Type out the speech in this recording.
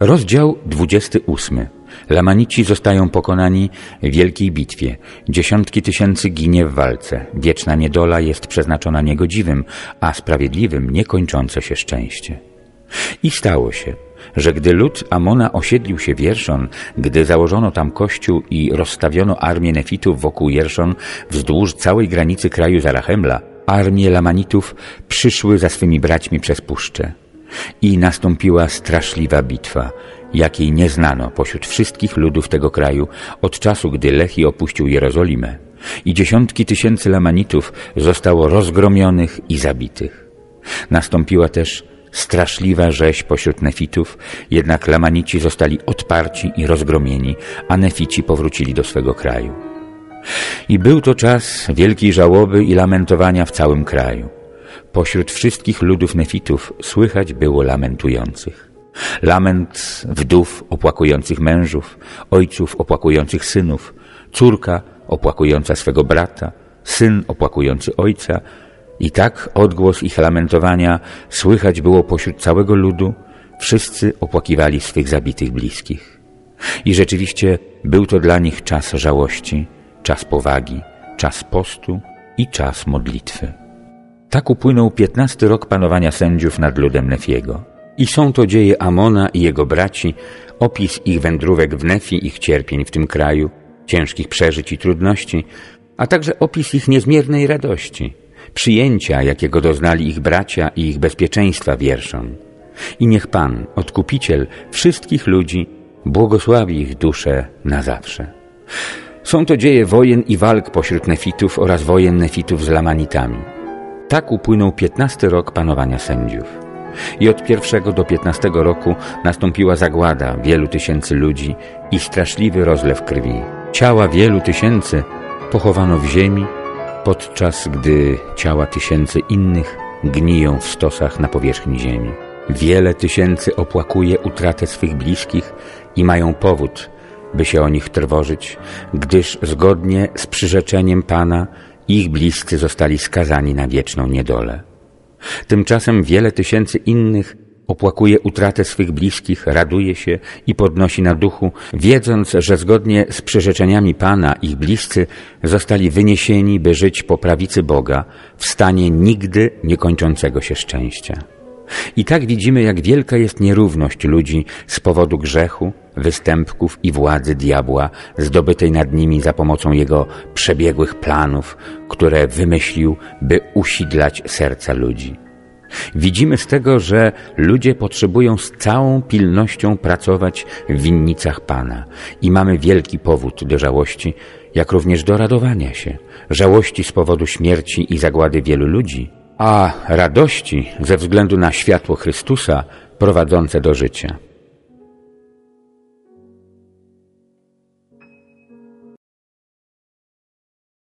Rozdział 28. Lamanici zostają pokonani w wielkiej bitwie. Dziesiątki tysięcy ginie w walce. Wieczna niedola jest przeznaczona niegodziwym, a sprawiedliwym niekończące się szczęście. I stało się, że gdy lud Amona osiedlił się w Jerszon, gdy założono tam kościół i rozstawiono armię nefitów wokół Jerszon wzdłuż całej granicy kraju Zarachemla, armie Lamanitów przyszły za swymi braćmi przez puszczę. I nastąpiła straszliwa bitwa, jakiej nie znano pośród wszystkich ludów tego kraju od czasu, gdy Lehi opuścił Jerozolimę i dziesiątki tysięcy Lamanitów zostało rozgromionych i zabitych. Nastąpiła też straszliwa rzeź pośród Nefitów, jednak Lamanici zostali odparci i rozgromieni, a Nefici powrócili do swego kraju. I był to czas wielkiej żałoby i lamentowania w całym kraju. Pośród wszystkich ludów Nefitów słychać było lamentujących. Lament wdów opłakujących mężów, ojców opłakujących synów, córka opłakująca swego brata, syn opłakujący ojca. I tak odgłos ich lamentowania słychać było pośród całego ludu. Wszyscy opłakiwali swych zabitych bliskich. I rzeczywiście był to dla nich czas żałości, czas powagi, czas postu i czas modlitwy. Tak upłynął piętnasty rok panowania sędziów nad ludem Nefiego. I są to dzieje Amona i jego braci, opis ich wędrówek w Nefi, ich cierpień w tym kraju, ciężkich przeżyć i trudności, a także opis ich niezmiernej radości, przyjęcia, jakiego doznali ich bracia i ich bezpieczeństwa wierszą. I niech Pan, Odkupiciel wszystkich ludzi, błogosławi ich duszę na zawsze. Są to dzieje wojen i walk pośród Nefitów oraz wojen Nefitów z Lamanitami. Tak upłynął piętnasty rok panowania sędziów. I od pierwszego do piętnastego roku nastąpiła zagłada wielu tysięcy ludzi i straszliwy rozlew krwi. Ciała wielu tysięcy pochowano w ziemi, podczas gdy ciała tysięcy innych gniją w stosach na powierzchni ziemi. Wiele tysięcy opłakuje utratę swych bliskich i mają powód, by się o nich trwożyć, gdyż zgodnie z przyrzeczeniem Pana ich bliscy zostali skazani na wieczną niedolę. Tymczasem wiele tysięcy innych opłakuje utratę swych bliskich, raduje się i podnosi na duchu, wiedząc, że zgodnie z przyrzeczeniami Pana ich bliscy zostali wyniesieni, by żyć po prawicy Boga w stanie nigdy niekończącego się szczęścia. I tak widzimy, jak wielka jest nierówność ludzi z powodu grzechu, występków i władzy diabła zdobytej nad nimi za pomocą jego przebiegłych planów, które wymyślił, by usidlać serca ludzi. Widzimy z tego, że ludzie potrzebują z całą pilnością pracować w winnicach Pana i mamy wielki powód do żałości, jak również do radowania się, żałości z powodu śmierci i zagłady wielu ludzi, a radości ze względu na światło Chrystusa prowadzące do życia.